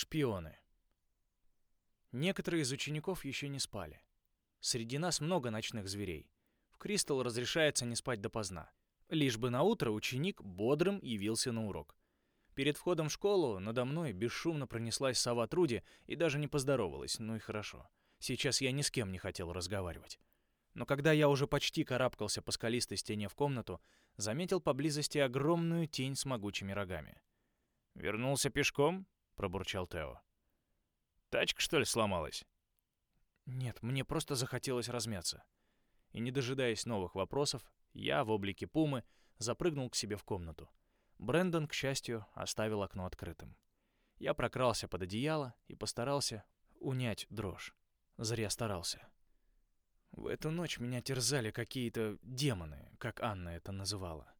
Шпионы. Некоторые из учеников еще не спали. Среди нас много ночных зверей. В Кристалл разрешается не спать допоздна. Лишь бы на утро ученик бодрым явился на урок. Перед входом в школу надо мной бесшумно пронеслась сова Труди и даже не поздоровалась, ну и хорошо. Сейчас я ни с кем не хотел разговаривать. Но когда я уже почти карабкался по скалистой стене в комнату, заметил поблизости огромную тень с могучими рогами. «Вернулся пешком?» — пробурчал Тео. «Тачка, что ли, сломалась?» «Нет, мне просто захотелось размяться». И не дожидаясь новых вопросов, я в облике пумы запрыгнул к себе в комнату. Брэндон, к счастью, оставил окно открытым. Я прокрался под одеяло и постарался унять дрожь. Зря старался. В эту ночь меня терзали какие-то демоны, как Анна это называла.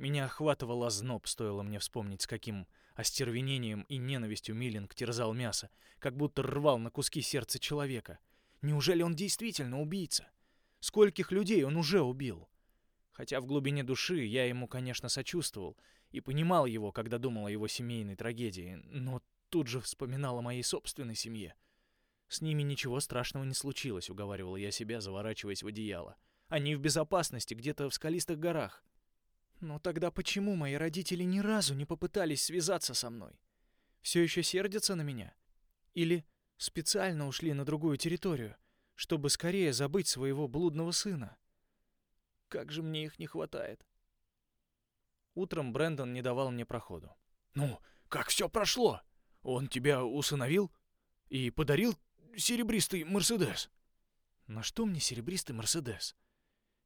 Меня охватывал озноб, стоило мне вспомнить, с каким остервенением и ненавистью Миллинг терзал мясо, как будто рвал на куски сердце человека. Неужели он действительно убийца? Скольких людей он уже убил? Хотя в глубине души я ему, конечно, сочувствовал и понимал его, когда думал о его семейной трагедии, но тут же вспоминал о моей собственной семье. С ними ничего страшного не случилось, уговаривал я себя, заворачиваясь в одеяло. Они в безопасности, где-то в скалистых горах. Но тогда почему мои родители ни разу не попытались связаться со мной? Все еще сердятся на меня? Или специально ушли на другую территорию, чтобы скорее забыть своего блудного сына? Как же мне их не хватает. Утром Брэндон не давал мне проходу. «Ну, как все прошло? Он тебя усыновил и подарил серебристый Мерседес?» «На что мне серебристый Мерседес?»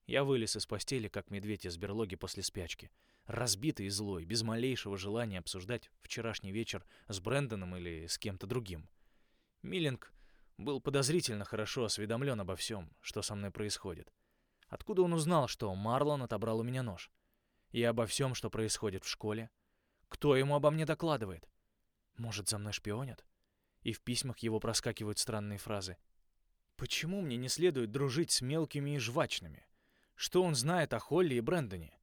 Я вылез из постели, как медведь из берлоги после спячки. Разбитый и злой, без малейшего желания обсуждать вчерашний вечер с Брэндоном или с кем-то другим. Миллинг был подозрительно хорошо осведомлен обо всем, что со мной происходит. Откуда он узнал, что Марлон отобрал у меня нож? И обо всем, что происходит в школе. Кто ему обо мне докладывает? Может, за мной шпионят? И в письмах его проскакивают странные фразы. Почему мне не следует дружить с мелкими и жвачными? Что он знает о Холли и Брэндоне?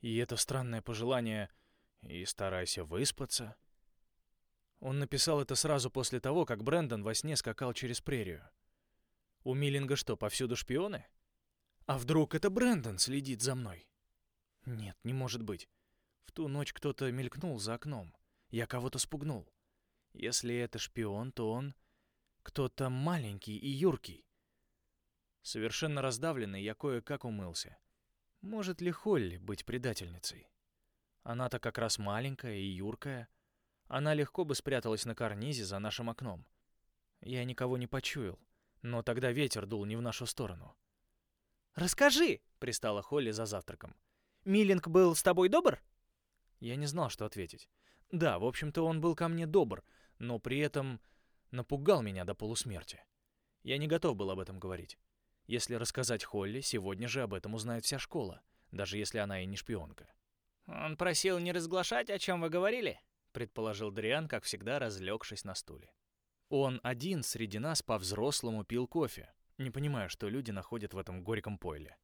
И это странное пожелание «и старайся выспаться». Он написал это сразу после того, как Брэндон во сне скакал через прерию. У Миллинга что, повсюду шпионы? А вдруг это Брэндон следит за мной? Нет, не может быть. В ту ночь кто-то мелькнул за окном. Я кого-то спугнул. Если это шпион, то он кто-то маленький и юркий. Совершенно раздавленный, я кое-как умылся. Может ли Холли быть предательницей? Она-то как раз маленькая и юркая. Она легко бы спряталась на карнизе за нашим окном. Я никого не почуял, но тогда ветер дул не в нашу сторону. «Расскажи!» — пристала Холли за завтраком. Миллинг был с тобой добр?» Я не знал, что ответить. Да, в общем-то, он был ко мне добр, но при этом напугал меня до полусмерти. Я не готов был об этом говорить. Если рассказать Холли, сегодня же об этом узнает вся школа, даже если она и не шпионка. «Он просил не разглашать, о чем вы говорили?» — предположил Дриан, как всегда, разлегшись на стуле. Он один среди нас по-взрослому пил кофе, не понимая, что люди находят в этом горьком пойле.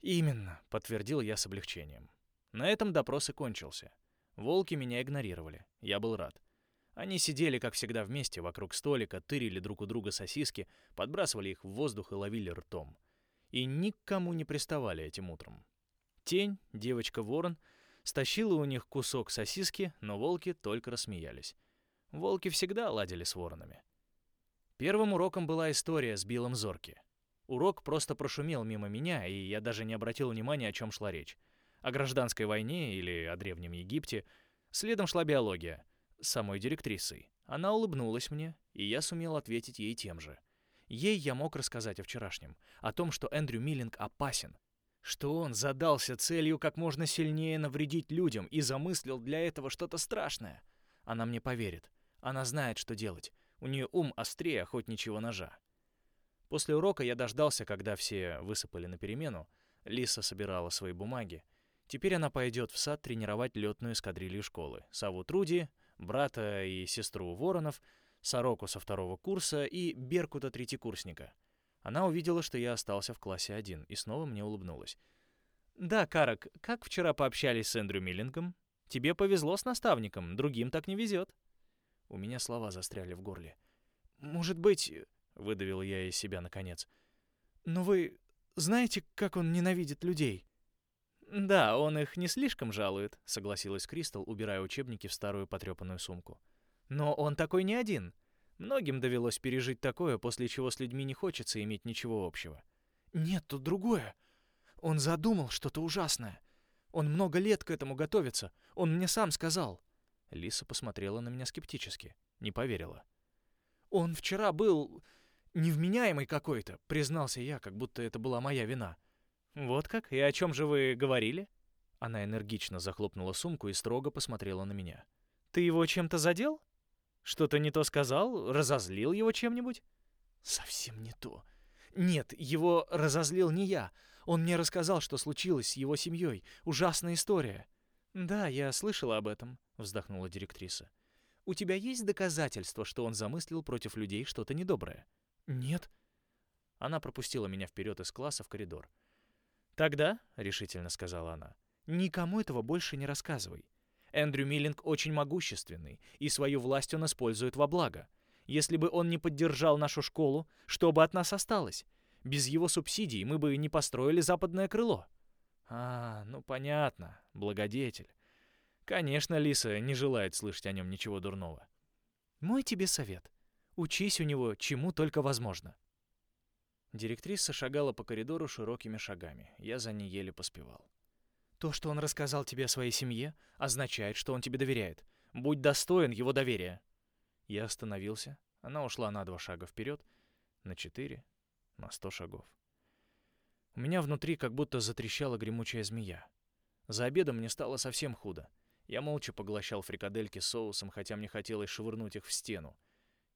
«Именно», — подтвердил я с облегчением. На этом допрос и кончился. Волки меня игнорировали. Я был рад. Они сидели, как всегда, вместе вокруг столика, тырили друг у друга сосиски, подбрасывали их в воздух и ловили ртом. И никому не приставали этим утром. Тень, девочка-ворон, стащила у них кусок сосиски, но волки только рассмеялись. Волки всегда ладили с воронами. Первым уроком была история с Биллом Зорки. Урок просто прошумел мимо меня, и я даже не обратил внимания, о чем шла речь. О гражданской войне или о Древнем Египте. Следом шла биология. Самой директрисой. Она улыбнулась мне, и я сумел ответить ей тем же. Ей я мог рассказать о вчерашнем, о том, что Эндрю Миллинг опасен, что он задался целью как можно сильнее навредить людям и замыслил для этого что-то страшное. Она мне поверит. Она знает, что делать. У нее ум острее охотничьего ножа. После урока я дождался, когда все высыпали на перемену. Лиса собирала свои бумаги. Теперь она пойдет в сад тренировать летную эскадрилью школы. Саву Труди, брата и сестру Воронов, Сороку со второго курса и Беркута третьекурсника. Она увидела, что я остался в классе один, и снова мне улыбнулась. «Да, Карак, как вчера пообщались с Эндрю Миллингом? Тебе повезло с наставником, другим так не везет». У меня слова застряли в горле. «Может быть...» — выдавил я из себя наконец. «Но вы знаете, как он ненавидит людей?» «Да, он их не слишком жалует», — согласилась Кристал, убирая учебники в старую потрепанную сумку. «Но он такой не один. Многим довелось пережить такое, после чего с людьми не хочется иметь ничего общего». «Нет, тут другое. Он задумал что-то ужасное. Он много лет к этому готовится. Он мне сам сказал». Лиса посмотрела на меня скептически. Не поверила. «Он вчера был невменяемый какой-то», — признался я, как будто это была моя вина. «Вот как? И о чем же вы говорили?» Она энергично захлопнула сумку и строго посмотрела на меня. «Ты его чем-то задел? Что-то не то сказал? Разозлил его чем-нибудь?» «Совсем не то. Нет, его разозлил не я. Он мне рассказал, что случилось с его семьей. Ужасная история». «Да, я слышала об этом», — вздохнула директриса. «У тебя есть доказательства, что он замыслил против людей что-то недоброе?» «Нет». Она пропустила меня вперед из класса в коридор. «Тогда», — решительно сказала она, — «никому этого больше не рассказывай. Эндрю Миллинг очень могущественный, и свою власть он использует во благо. Если бы он не поддержал нашу школу, что бы от нас осталось? Без его субсидий мы бы не построили западное крыло». «А, ну понятно, благодетель. Конечно, Лиса не желает слышать о нем ничего дурного. Мой тебе совет. Учись у него, чему только возможно. Директриса шагала по коридору широкими шагами. Я за ней еле поспевал. То, что он рассказал тебе о своей семье, означает, что он тебе доверяет. Будь достоин его доверия. Я остановился. Она ушла на два шага вперед, на четыре, на сто шагов. У меня внутри как будто затрещала гремучая змея. За обедом мне стало совсем худо. Я молча поглощал фрикадельки с соусом, хотя мне хотелось швырнуть их в стену.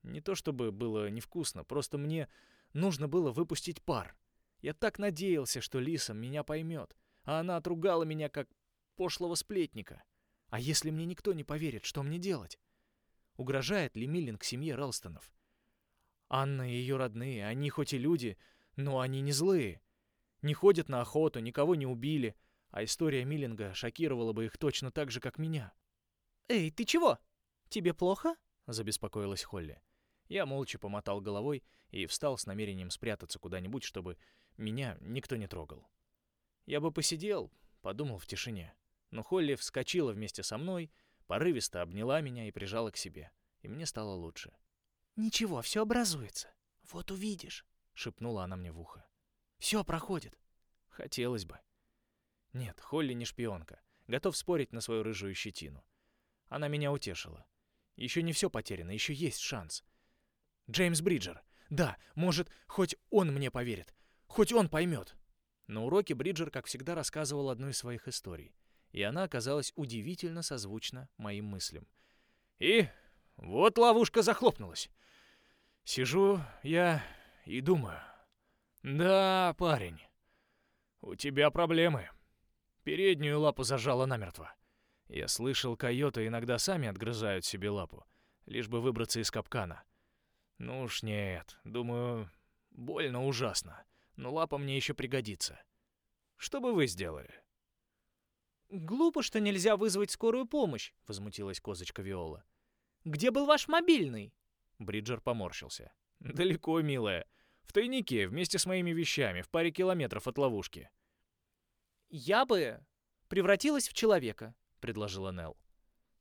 Не то чтобы было невкусно, просто мне Нужно было выпустить пар. Я так надеялся, что Лиса меня поймет, а она отругала меня как пошлого сплетника. А если мне никто не поверит, что мне делать? Угрожает ли Миллинг семье Ралстонов? Анна и ее родные, они хоть и люди, но они не злые. Не ходят на охоту, никого не убили, а история Миллинга шокировала бы их точно так же, как меня. «Эй, ты чего? Тебе плохо?» — забеспокоилась Холли. Я молча помотал головой и встал с намерением спрятаться куда-нибудь, чтобы меня никто не трогал. Я бы посидел, подумал в тишине. Но Холли вскочила вместе со мной, порывисто обняла меня и прижала к себе. И мне стало лучше. «Ничего, все образуется. Вот увидишь», — шепнула она мне в ухо. «Все проходит». Хотелось бы. Нет, Холли не шпионка. Готов спорить на свою рыжую щетину. Она меня утешила. Еще не все потеряно, еще есть шанс. Джеймс Бриджер. Да, может, хоть он мне поверит. Хоть он поймет. На уроке Бриджер, как всегда, рассказывал одну из своих историй. И она оказалась удивительно созвучна моим мыслям. И вот ловушка захлопнулась. Сижу я и думаю. Да, парень, у тебя проблемы. Переднюю лапу зажала намертво. Я слышал, койоты иногда сами отгрызают себе лапу, лишь бы выбраться из капкана. Ну уж нет, думаю, больно ужасно, но лапа мне еще пригодится. Что бы вы сделали? Глупо, что нельзя вызвать скорую помощь, возмутилась козочка Виола. Где был ваш мобильный? Бриджер поморщился. Далеко, милая. В тайнике, вместе с моими вещами, в паре километров от ловушки. Я бы превратилась в человека, предложила Нелл.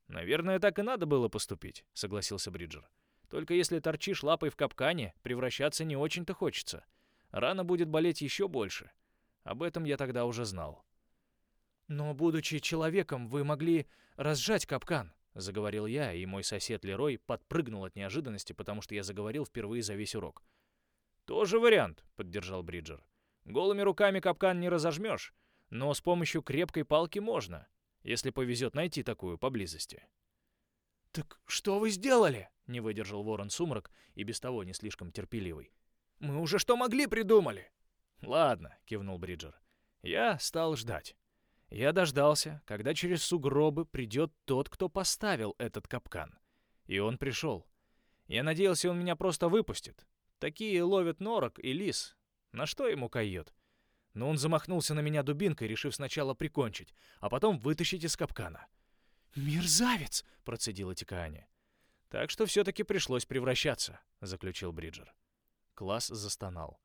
Наверное, так и надо было поступить, согласился Бриджер. Только если торчишь лапой в капкане, превращаться не очень-то хочется. Рана будет болеть еще больше. Об этом я тогда уже знал. «Но, будучи человеком, вы могли разжать капкан», — заговорил я, и мой сосед Лерой подпрыгнул от неожиданности, потому что я заговорил впервые за весь урок. «Тоже вариант», — поддержал Бриджер. «Голыми руками капкан не разожмешь, но с помощью крепкой палки можно, если повезет найти такую поблизости». «Так что вы сделали?» — не выдержал Ворон Сумрак и без того не слишком терпеливый. «Мы уже что могли придумали!» «Ладно», — кивнул Бриджер. «Я стал ждать. Я дождался, когда через сугробы придет тот, кто поставил этот капкан. И он пришел. Я надеялся, он меня просто выпустит. Такие ловят норок и лис. На что ему койот? Но он замахнулся на меня дубинкой, решив сначала прикончить, а потом вытащить из капкана. «Мерзавец!» — процедила Тикаани. Так что все-таки пришлось превращаться, заключил Бриджер. Класс застонал.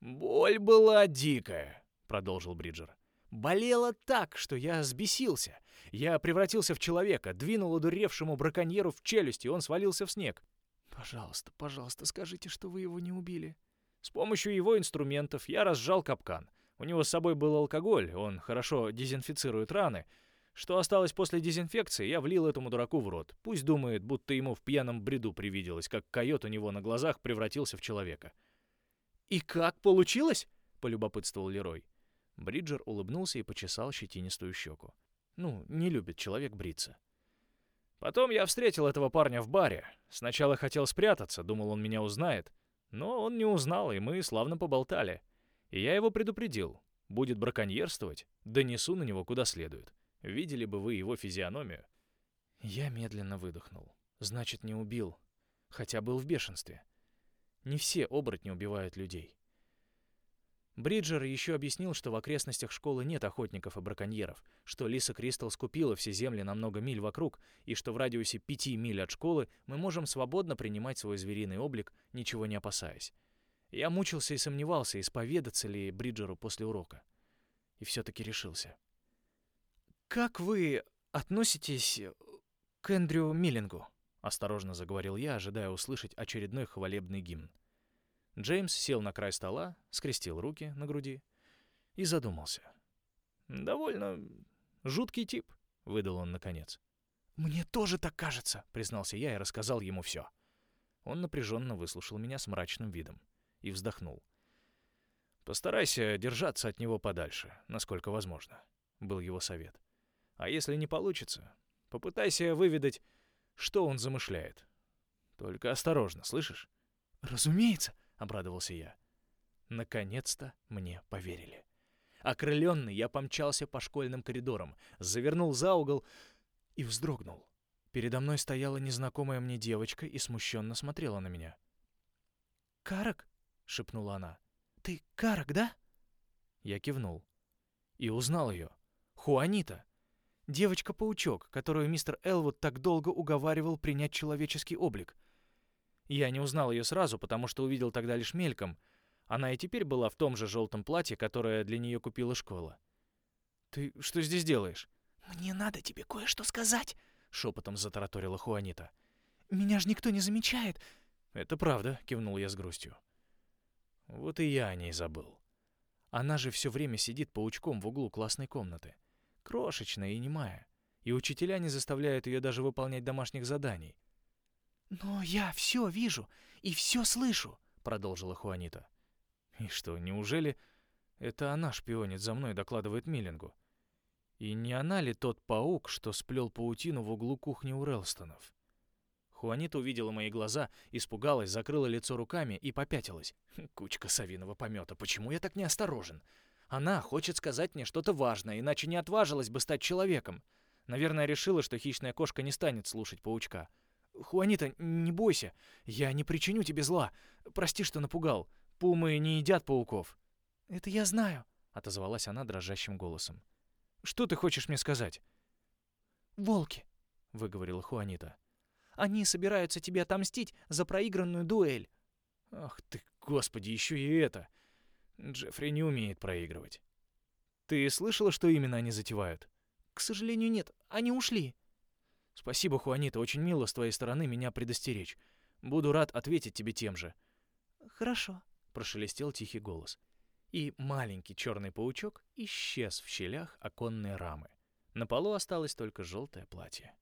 Боль была дикая, продолжил Бриджер. Болело так, что я взбесился. Я превратился в человека, двинул одуревшему браконьеру в челюсть, и он свалился в снег. «Пожалуйста, пожалуйста, скажите, что вы его не убили». С помощью его инструментов я разжал капкан. У него с собой был алкоголь, он хорошо дезинфицирует раны. Что осталось после дезинфекции, я влил этому дураку в рот. Пусть думает, будто ему в пьяном бреду привиделось, как койот у него на глазах превратился в человека. «И как получилось?» — полюбопытствовал Лерой. Бриджер улыбнулся и почесал щетинистую щеку. Ну, не любит человек бриться. Потом я встретил этого парня в баре. Сначала хотел спрятаться, думал, он меня узнает. Но он не узнал, и мы славно поболтали. И я его предупредил. Будет браконьерствовать, донесу на него куда следует. Видели бы вы его физиономию. Я медленно выдохнул. Значит, не убил. Хотя был в бешенстве. Не все оборотни убивают людей. Бриджер еще объяснил, что в окрестностях школы нет охотников и браконьеров, что Лиса Кристал скупила все земли на много миль вокруг, и что в радиусе пяти миль от школы мы можем свободно принимать свой звериный облик, ничего не опасаясь. Я мучился и сомневался, исповедаться ли Бриджеру после урока. И все-таки решился. «Как вы относитесь к Эндрю Миллингу?» — осторожно заговорил я, ожидая услышать очередной хвалебный гимн. Джеймс сел на край стола, скрестил руки на груди и задумался. «Довольно жуткий тип», — выдал он наконец. «Мне тоже так кажется», — признался я и рассказал ему все. Он напряженно выслушал меня с мрачным видом и вздохнул. «Постарайся держаться от него подальше, насколько возможно», — был его совет. «А если не получится, попытайся выведать, что он замышляет. Только осторожно, слышишь?» «Разумеется», — обрадовался я. Наконец-то мне поверили. Окрыленный, я помчался по школьным коридорам, завернул за угол и вздрогнул. Передо мной стояла незнакомая мне девочка и смущенно смотрела на меня. «Карак?» — шепнула она. «Ты Карак, да?» Я кивнул. И узнал ее. Хуанита. Девочка-паучок, которую мистер Элвуд так долго уговаривал принять человеческий облик. Я не узнал ее сразу, потому что увидел тогда лишь мельком. Она и теперь была в том же желтом платье, которое для нее купила школа. «Ты что здесь делаешь?» «Мне надо тебе кое-что сказать», — шепотом затараторила Хуанита. «Меня же никто не замечает». «Это правда», — кивнул я с грустью. Вот и я о ней забыл. Она же все время сидит паучком в углу классной комнаты. Крошечная и немая. И учителя не заставляют ее даже выполнять домашних заданий. «Но я все вижу и все слышу», — продолжила Хуанита. «И что, неужели это она шпионит за мной, докладывает Миллингу? И не она ли тот паук, что сплел паутину в углу кухни у Релстонов?» Хуанита увидела мои глаза, испугалась, закрыла лицо руками и попятилась. Кучка совиного помета, почему я так неосторожен? Она хочет сказать мне что-то важное, иначе не отважилась бы стать человеком. Наверное, решила, что хищная кошка не станет слушать паучка. «Хуанита, не бойся, я не причиню тебе зла. Прости, что напугал. Пумы не едят пауков». «Это я знаю», — отозвалась она дрожащим голосом. «Что ты хочешь мне сказать?» «Волки», — выговорила Хуанита. «Они собираются тебе отомстить за проигранную дуэль». «Ах ты, господи, еще и это! Джеффри не умеет проигрывать». «Ты слышала, что именно они затевают?» «К сожалению, нет. Они ушли». Спасибо, Хуанита, очень мило с твоей стороны меня предостеречь. Буду рад ответить тебе тем же. Хорошо, прошелестел тихий голос. И маленький черный паучок исчез в щелях оконной рамы. На полу осталось только желтое платье.